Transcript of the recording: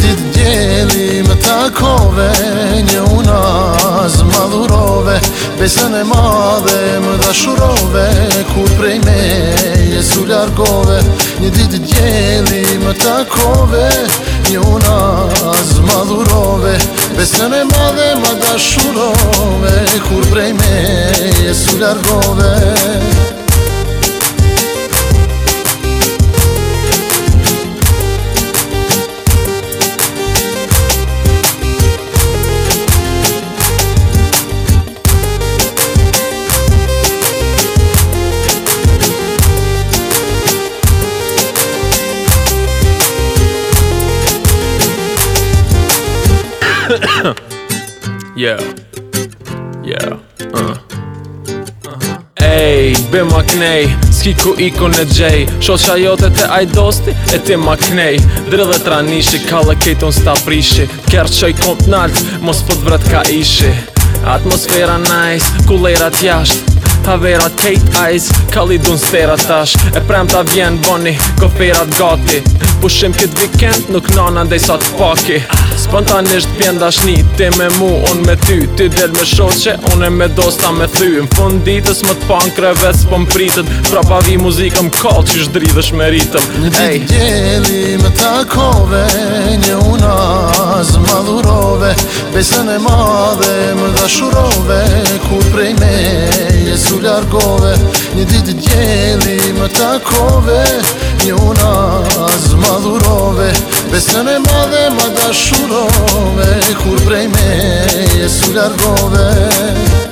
Dit djeli me takove Një unaz madhurove Besën e madhe më dashurove Kur prej me jesu ljargove Një ditë djeli me takove Një unaz madhurove Besën e madhe më dashurove Kur prej me jesu ljargove Kur prej me jesu ljargove yeah Yeah uh. Uh-huh. Ej, be ma knej, s'ki ku ikon në gjej Shosha jote te aj dosti, e ti ma knej Drill e tranishi, kalle unë s'ta prishi Kjerë i kont nalt, mos pët vrat ka ishi Atmosfera nice, ku lejrat jasht Taverat kejt ice, kalli dun stera tash E prem ta vjen boni, kofirat gati pushim këtë weekend nuk nana ndaj sa të paki Spontanisht bjen dashni, ti me mu, un me ty Ty del me shoqe, un e me dosta me thy Në fund ditës më të pan kreves po më pritën Pra pa vi muzikëm kall që shdri me ritëm Në ditë hey. djeli me takove, një unaz më dhurove Besën e madhe më dashurove, ku prej me jesu largove Një ditë djeli më takove, një unaz madhurove Besën e madhe ma dashurove Kur prej me e su largove